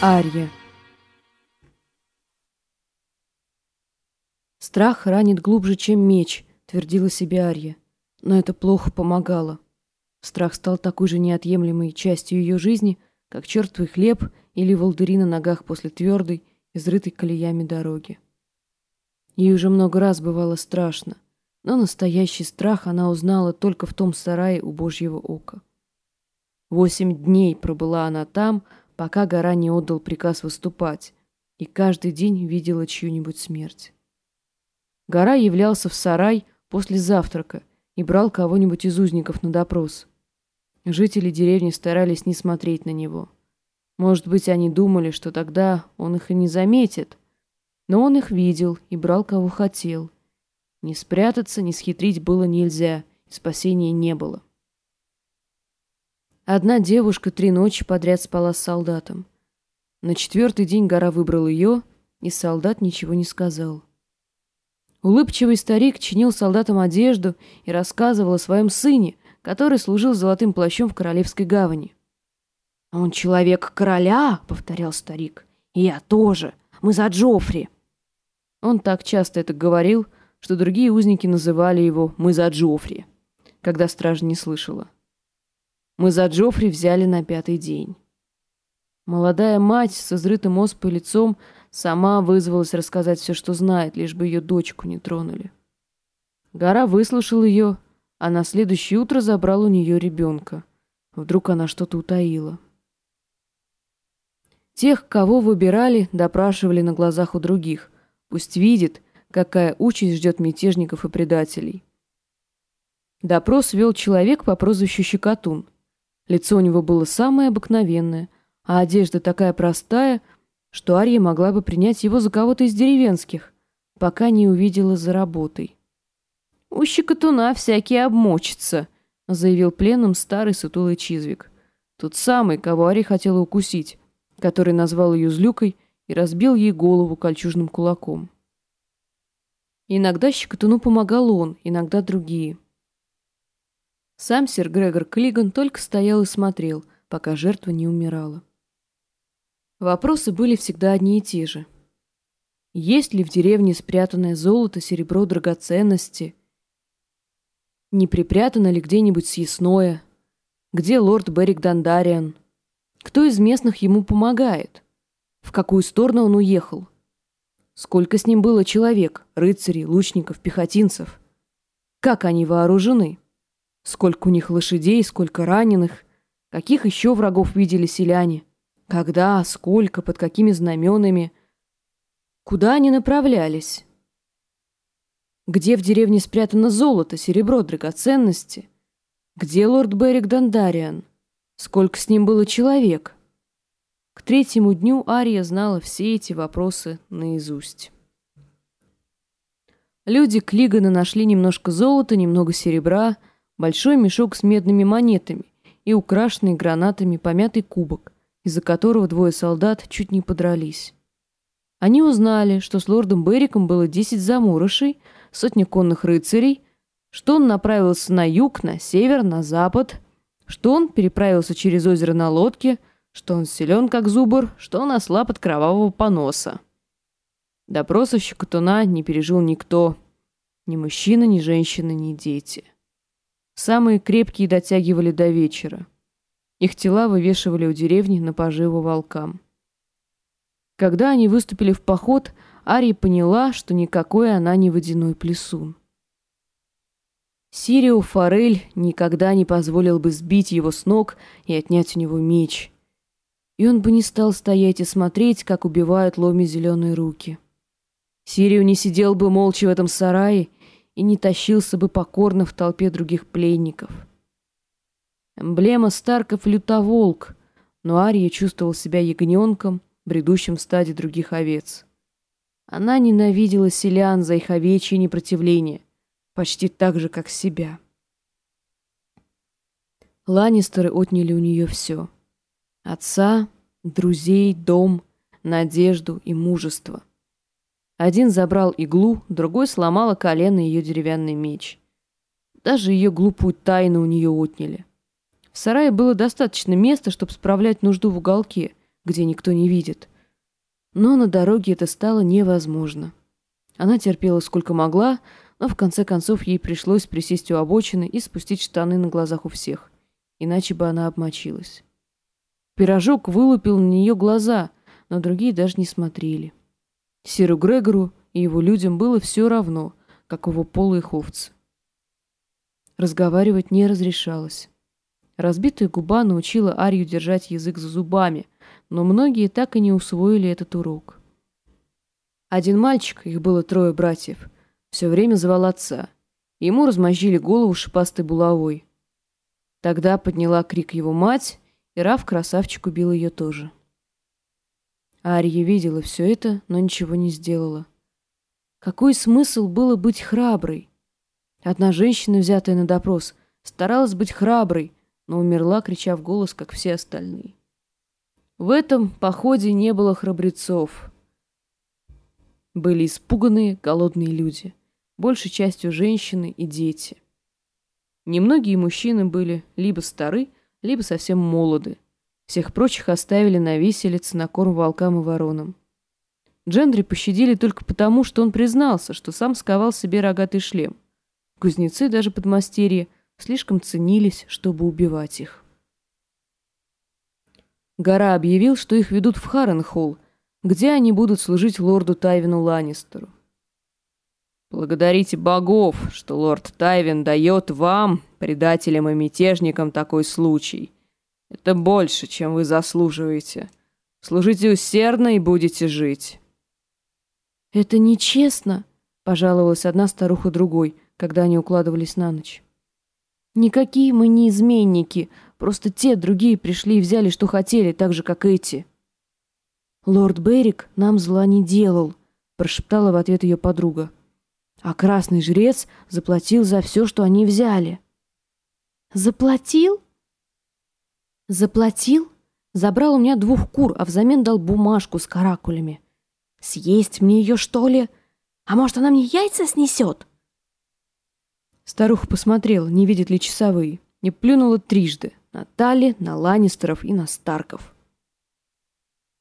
Арья «Страх ранит глубже, чем меч», — твердила себе Арья. Но это плохо помогало. Страх стал такой же неотъемлемой частью ее жизни, как чертовый хлеб или волдыри на ногах после твердой, изрытой колеями дороги. Ей уже много раз бывало страшно, но настоящий страх она узнала только в том сарае у Божьего ока. Восемь дней пробыла она там, пока гора не отдал приказ выступать, и каждый день видела чью-нибудь смерть. Гора являлся в сарай после завтрака и брал кого-нибудь из узников на допрос. Жители деревни старались не смотреть на него. Может быть, они думали, что тогда он их и не заметит. Но он их видел и брал, кого хотел. Не спрятаться, не схитрить было нельзя, и спасения не было. Одна девушка три ночи подряд спала с солдатом. На четвертый день гора выбрал ее, и солдат ничего не сказал. Улыбчивый старик чинил солдатам одежду и рассказывал о своем сыне, который служил золотым плащом в Королевской гавани. «Он человек короля», — повторял старик. «И я тоже. Мы за Джоффри». Он так часто это говорил, что другие узники называли его «мы за Джоффри», когда стража не слышала. Мы за Джоффри взяли на пятый день. Молодая мать с изрытым оспой лицом сама вызвалась рассказать все, что знает, лишь бы ее дочку не тронули. Гора выслушал ее а на следующее утро забрал у нее ребенка. Вдруг она что-то утаила. Тех, кого выбирали, допрашивали на глазах у других. Пусть видит, какая участь ждет мятежников и предателей. Допрос вел человек по прозвищу Щекотун. Лицо у него было самое обыкновенное, а одежда такая простая, что Ария могла бы принять его за кого-то из деревенских, пока не увидела за работой. «У щекотуна всякие обмочатся», — заявил пленным старый сутулый Чизвик. Тот самый, кого Ари хотела укусить, который назвал ее злюкой и разбил ей голову кольчужным кулаком. Иногда щекотуну помогал он, иногда другие. Сам сэр Грегор Клиган только стоял и смотрел, пока жертва не умирала. Вопросы были всегда одни и те же. Есть ли в деревне спрятанное золото, серебро, драгоценности – не припрятано ли где-нибудь съестное? Где лорд Берик Дандариан? Кто из местных ему помогает? В какую сторону он уехал? Сколько с ним было человек, рыцарей, лучников, пехотинцев? Как они вооружены? Сколько у них лошадей, сколько раненых? Каких еще врагов видели селяне? Когда, сколько, под какими знаменами? Куда они направлялись? Где в деревне спрятано золото, серебро, драгоценности? Где лорд Берик Дандариан? Сколько с ним было человек? К третьему дню Ария знала все эти вопросы наизусть. Люди Клигана нашли немножко золота, немного серебра, большой мешок с медными монетами и украшенный гранатами помятый кубок, из-за которого двое солдат чуть не подрались. Они узнали, что с лордом Бериком было десять замурышей, сотни конных рыцарей, что он направился на юг, на север, на запад, что он переправился через озеро на лодке, что он силен, как зубр, что он ослаб от кровавого поноса. Допроса щекотуна не пережил никто, ни мужчина, ни женщина, ни дети. Самые крепкие дотягивали до вечера. Их тела вывешивали у деревни на поживу волкам. Когда они выступили в поход, Ария поняла, что никакой она не водяной плесун. Сирио Форель никогда не позволил бы сбить его с ног и отнять у него меч. И он бы не стал стоять и смотреть, как убивают ломи зеленые руки. Сирио не сидел бы молча в этом сарае и не тащился бы покорно в толпе других пленников. Эмблема Старков — лютоволк, но Ария чувствовал себя ягненком, бредущим в стаде других овец. Она ненавидела селян за их овечье непротивление, почти так же, как себя. Ланнистеры отняли у нее все. Отца, друзей, дом, надежду и мужество. Один забрал иглу, другой сломала колено ее деревянный меч. Даже ее глупую тайну у нее отняли. В сарае было достаточно места, чтобы справлять нужду в уголке, где никто не видит. Но на дороге это стало невозможно. Она терпела сколько могла, но в конце концов ей пришлось присесть у обочины и спустить штаны на глазах у всех, иначе бы она обмочилась. Пирожок вылупил на нее глаза, но другие даже не смотрели. Серу Грегору и его людям было все равно, какого пола их овцы. Разговаривать не разрешалось. Разбитая губа научила Арию держать язык за зубами, но многие так и не усвоили этот урок. Один мальчик, их было трое братьев, все время звал отца. Ему размозжили голову шипастой булавой. Тогда подняла крик его мать, и Раф красавчик убил ее тоже. Ария видела все это, но ничего не сделала. Какой смысл было быть храброй? Одна женщина, взятая на допрос, старалась быть храброй, но умерла, крича в голос, как все остальные. В этом походе не было храбрецов. Были испуганные, голодные люди, большей частью женщины и дети. Немногие мужчины были либо стары, либо совсем молоды. Всех прочих оставили на виселице на корм волкам и воронам. Джендри пощадили только потому, что он признался, что сам сковал себе рогатый шлем. Кузнецы, даже подмастерья, слишком ценились, чтобы убивать их. Гора объявил, что их ведут в Харренхолл, где они будут служить лорду Тайвину Ланнистеру. «Благодарите богов, что лорд Тайвин дает вам, предателям и мятежникам, такой случай. Это больше, чем вы заслуживаете. Служите усердно и будете жить». «Это нечестно», — пожаловалась одна старуха другой — когда они укладывались на ночь. «Никакие мы не изменники, просто те другие пришли и взяли, что хотели, так же, как эти». «Лорд Берик нам зла не делал», — прошептала в ответ ее подруга. «А красный жрец заплатил за все, что они взяли». «Заплатил?» «Заплатил? Забрал у меня двух кур, а взамен дал бумажку с каракулями. Съесть мне ее, что ли? А может, она мне яйца снесет?» Старуха посмотрела, не видит ли часовые, и плюнула трижды на Тали, на Ланнистеров и на Старков.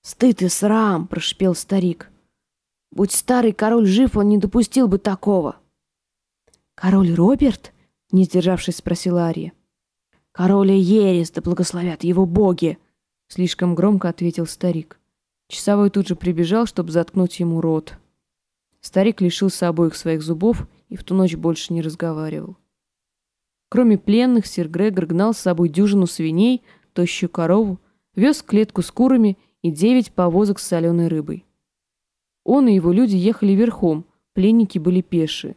«Стыд и срам!» — прошипел старик. «Будь старый король жив, он не допустил бы такого!» «Король Роберт?» — не сдержавшись, спросила Ария. «Король Ерес, да благословят его боги!» — слишком громко ответил старик. Часовой тут же прибежал, чтобы заткнуть ему рот. Старик лишился обоих своих зубов и в ту ночь больше не разговаривал. Кроме пленных, сир Грегор гнал с собой дюжину свиней, тощую корову, вез клетку с курами и девять повозок с соленой рыбой. Он и его люди ехали верхом, пленники были пешие.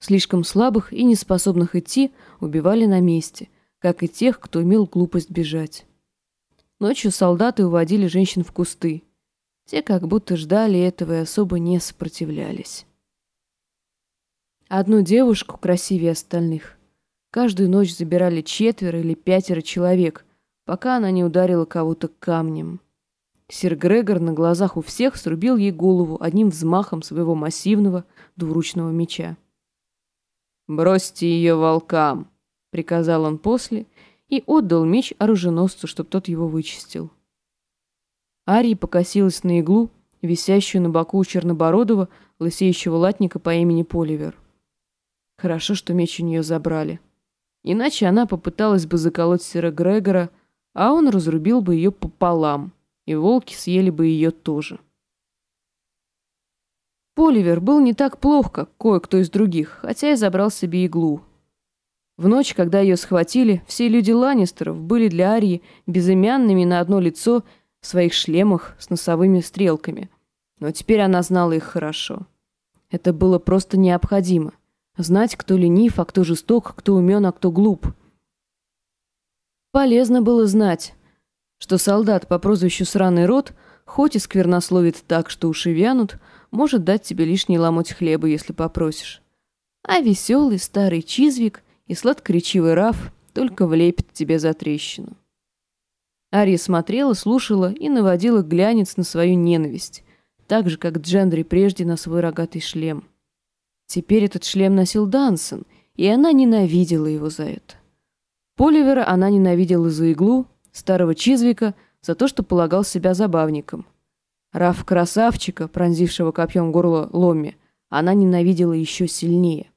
Слишком слабых и неспособных идти убивали на месте, как и тех, кто имел глупость бежать. Ночью солдаты уводили женщин в кусты. Те как будто ждали этого и особо не сопротивлялись. Одну девушку красивее остальных. Каждую ночь забирали четверо или пятеро человек, пока она не ударила кого-то камнем. Сир Грегор на глазах у всех срубил ей голову одним взмахом своего массивного двуручного меча. «Бросьте ее волкам!» — приказал он после и отдал меч оруженосцу, чтоб тот его вычистил. Ария покосилась на иглу, висящую на боку у чернобородого, лысеющего латника по имени Поливер. Хорошо, что меч у нее забрали. Иначе она попыталась бы заколоть Сера Грегора, а он разрубил бы ее пополам, и волки съели бы ее тоже. Поливер был не так плох, как кое-кто из других, хотя и забрал себе иглу. В ночь, когда ее схватили, все люди Ланнистеров были для Арии безымянными на одно лицо в своих шлемах с носовыми стрелками. Но теперь она знала их хорошо. Это было просто необходимо. Знать, кто ленив, а кто жесток, кто умен, а кто глуп. Полезно было знать, что солдат по прозвищу Сраный Рот, хоть и сквернословит так, что уши вянут, может дать тебе лишний ломоть хлеба, если попросишь. А веселый старый Чизвик и сладкоречивый Раф только влепит тебе за трещину. Ария смотрела, слушала и наводила глянец на свою ненависть, так же, как Джендри прежде на свой рогатый шлем. Теперь этот шлем носил Дансон, и она ненавидела его за это. Поливера она ненавидела за иглу, старого Чизвика за то, что полагал себя забавником. Раф красавчика, пронзившего копьем горло Ломми, она ненавидела еще сильнее.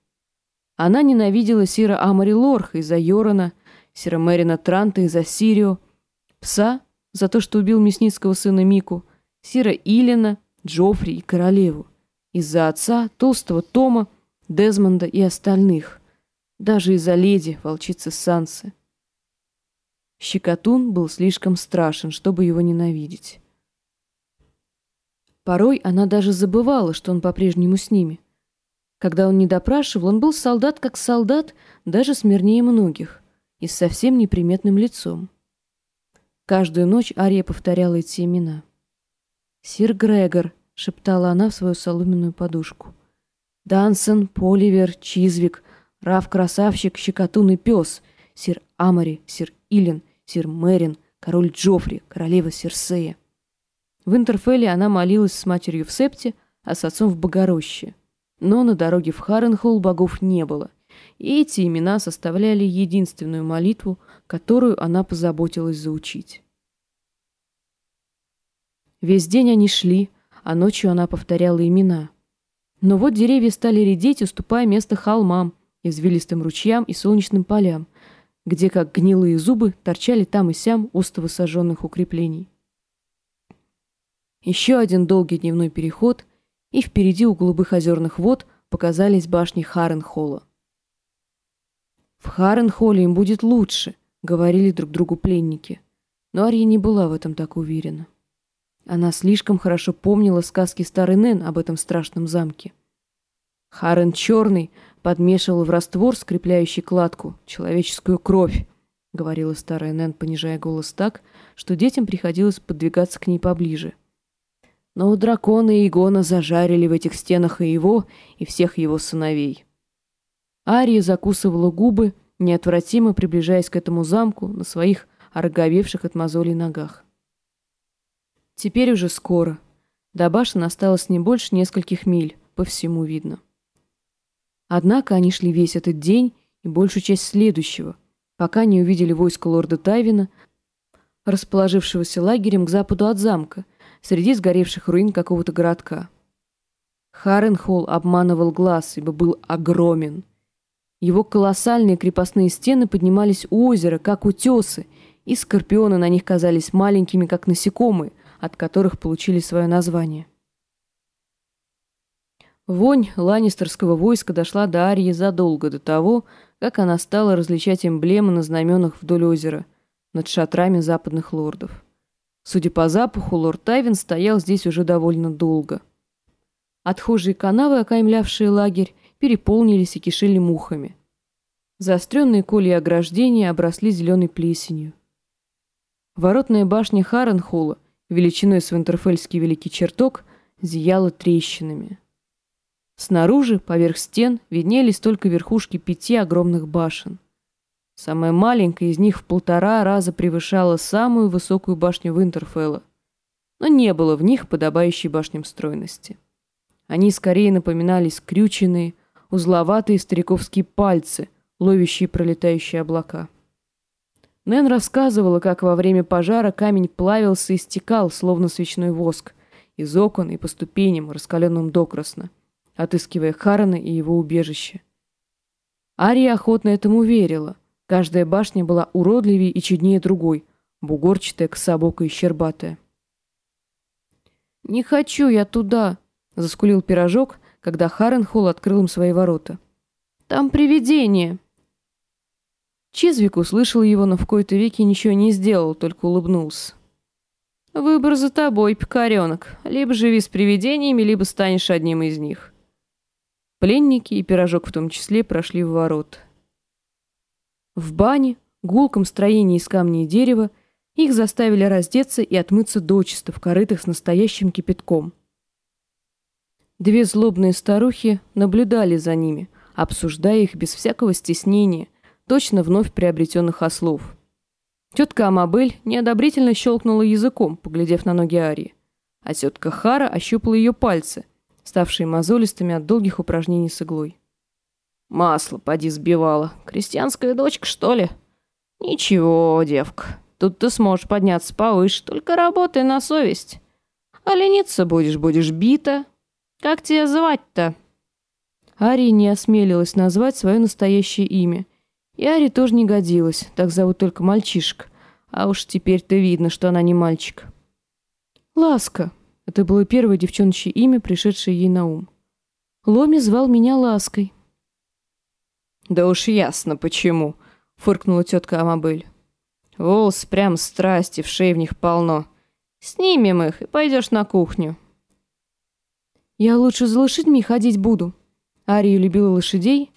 Она ненавидела Сира Амари Лорха из-за Йорона, Сира Мэрина Транта из-за Сирио, Пса за то, что убил мясницкого сына Мику, Сира Илина, Джоффри и королеву, из-за отца, толстого Тома, Дезмонда и остальных, даже из-за леди, волчицы Сансы. Щекотун был слишком страшен, чтобы его ненавидеть. Порой она даже забывала, что он по-прежнему с ними. Когда он не допрашивал, он был солдат как солдат, даже смирнее многих, и с совсем неприметным лицом. Каждую ночь Ария повторяла эти имена. «Сир Грегор», — шептала она в свою соломенную подушку. «Дансон, Поливер, Чизвик, Раф Красавчик, Щекотун и Пес, сир Амари, сир Илен, сир Мерин, король Джоффри, королева Серсея. В Интерфелле она молилась с матерью в Септе, а с отцом в Богороще. Но на дороге в Харенхолл богов не было, и эти имена составляли единственную молитву, которую она позаботилась заучить. Весь день они шли, а ночью она повторяла имена. Но вот деревья стали редеть, уступая место холмам, извилистым ручьям и солнечным полям, где, как гнилые зубы, торчали там и сям остовы сожженных укреплений. Еще один долгий дневной переход, и впереди у голубых озерных вод показались башни Харенхолла. «В Харенхолле им будет лучше», — говорили друг другу пленники. Но Ария не была в этом так уверена. Она слишком хорошо помнила сказки старой Нэн об этом страшном замке. Харен Черный подмешивал в раствор, скрепляющий кладку, человеческую кровь, — говорила старая Нэн, понижая голос так, что детям приходилось подвигаться к ней поближе. Но у дракона и Игона зажарили в этих стенах и его, и всех его сыновей. Ария закусывала губы, неотвратимо приближаясь к этому замку на своих ороговевших от мозолей ногах. Теперь уже скоро. До башен осталось не больше нескольких миль, по всему видно. Однако они шли весь этот день и большую часть следующего, пока не увидели войско лорда Тайвина, расположившегося лагерем к западу от замка, среди сгоревших руин какого-то городка. Харенхолл обманывал глаз, ибо был огромен. Его колоссальные крепостные стены поднимались у озера, как утесы, и скорпионы на них казались маленькими, как насекомые, от которых получили свое название. Вонь ланнистерского войска дошла до Арии задолго до того, как она стала различать эмблемы на знаменах вдоль озера, над шатрами западных лордов. Судя по запаху, лорд Тайвин стоял здесь уже довольно долго. Отхожие канавы, окаймлявшие лагерь, переполнились и кишели мухами. Заостренные колеи ограждения обросли зеленой плесенью. Воротная башня Харенхола, величиной с Винтерфельский великий чертог, зияла трещинами. Снаружи, поверх стен, виднелись только верхушки пяти огромных башен. Самая маленькая из них в полтора раза превышала самую высокую башню Винтерфелла, но не было в них подобающей башням стройности. Они скорее напоминали скрюченные, узловатые стариковские пальцы, ловящие пролетающие облака. Нэн рассказывала, как во время пожара камень плавился и стекал, словно свечной воск, из окон и по ступеням, раскаленным докрасно отыскивая Харана и его убежище. Ария охотно этому верила. Каждая башня была уродливее и чуднее другой, бугорчатая, кособокая и щербатая. «Не хочу я туда!» — заскулил пирожок, когда Харенхолл открыл им свои ворота. «Там привидение!» Чизвик услышал его, но в кои-то веки ничего не сделал, только улыбнулся. «Выбор за тобой, пикаренок. Либо живи с привидениями, либо станешь одним из них». Пленники и пирожок в том числе прошли в ворот. В бане, гулком строении из камня и дерева, их заставили раздеться и отмыться дочисто в корытах с настоящим кипятком. Две злобные старухи наблюдали за ними, обсуждая их без всякого стеснения, точно вновь приобретенных ослов. Тетка Амабель неодобрительно щелкнула языком, поглядев на ноги Арии, а тетка Хара ощупала ее пальцы, ставшие мозолистыми от долгих упражнений с иглой. «Масло, поди, сбивала. Крестьянская дочка, что ли?» «Ничего, девка. Тут ты сможешь подняться повыше, только работай на совесть. А лениться будешь, будешь бита. Как тебя звать-то?» Ари не осмелилась назвать свое настоящее имя. И Ари тоже не годилась, так зовут только мальчишек. А уж теперь-то видно, что она не мальчик. «Ласка» — это было первое девчоночье имя, пришедшее ей на ум. Ломи звал меня Лаской. «Да уж ясно, почему», — фыркнула тетка Амабель. «Волос прям страсти, в шее в них полно. Снимем их и пойдешь на кухню». «Я лучше за лошадьми ходить буду». Ария любила лошадей,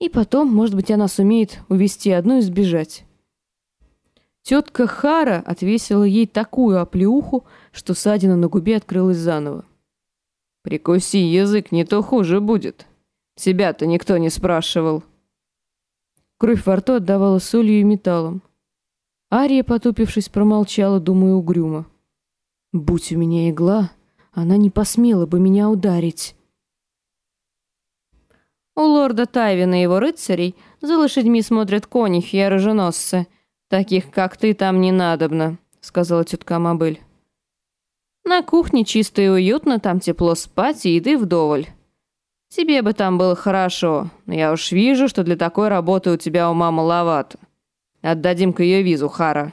и потом, может быть, она сумеет увести одну и сбежать. Тетка Хара отвесила ей такую оплеуху, что ссадина на губе открылась заново. «Прикуси язык, не то хуже будет. Тебя-то никто не спрашивал». Кровь во рту отдавала солью и металлом. Ария, потупившись, промолчала, думая угрюмо. «Будь у меня игла, она не посмела бы меня ударить». У лорда Тайвина и его рыцарей за лошадьми смотрят конюхи и оруженосцы. Таких, как ты, там не надобно», — сказала тетка Мабель. «На кухне чисто и уютно, там тепло спать и еды вдоволь. Тебе бы там было хорошо, но я уж вижу, что для такой работы у тебя ума маловато. Отдадим-ка ее визу, Хара».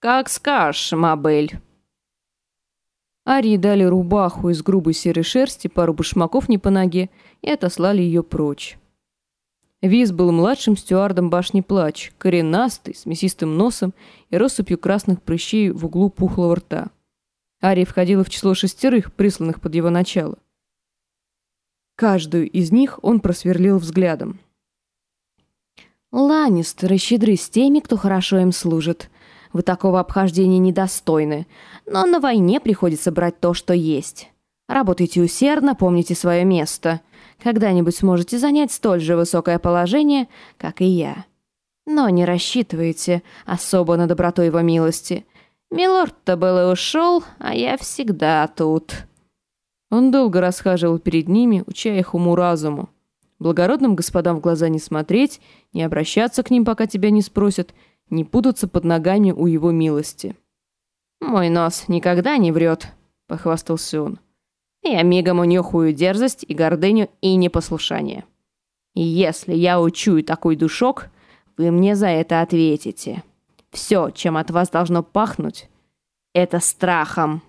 «Как скажешь, Мабель». Арии дали рубаху из грубой серой шерсти, пару башмаков не по ноге и отослали ее прочь. Виз был младшим стюардом башни Плач, коренастый, с мясистым носом и россыпью красных прыщей в углу пухлого рта. Ария входила в число шестерых, присланных под его начало. Каждую из них он просверлил взглядом. «Ланнистеры щедры с теми, кто хорошо им служит. Вы такого обхождения недостойны, но на войне приходится брать то, что есть. Работайте усердно, помните свое место. Когда-нибудь сможете занять столь же высокое положение, как и я. Но не рассчитывайте особо на доброту его милости. Милорд-то был и ушел, а я всегда тут». Он долго расхаживал перед ними, уча их уму-разуму. Благородным господам в глаза не смотреть, не обращаться к ним, пока тебя не спросят, не путаться под ногами у его милости. «Мой нос никогда не врет», — похвастался он. «Я мигом унюхаю дерзость и гордыню и непослушание. И если я учую такой душок, вы мне за это ответите. Все, чем от вас должно пахнуть, это страхом».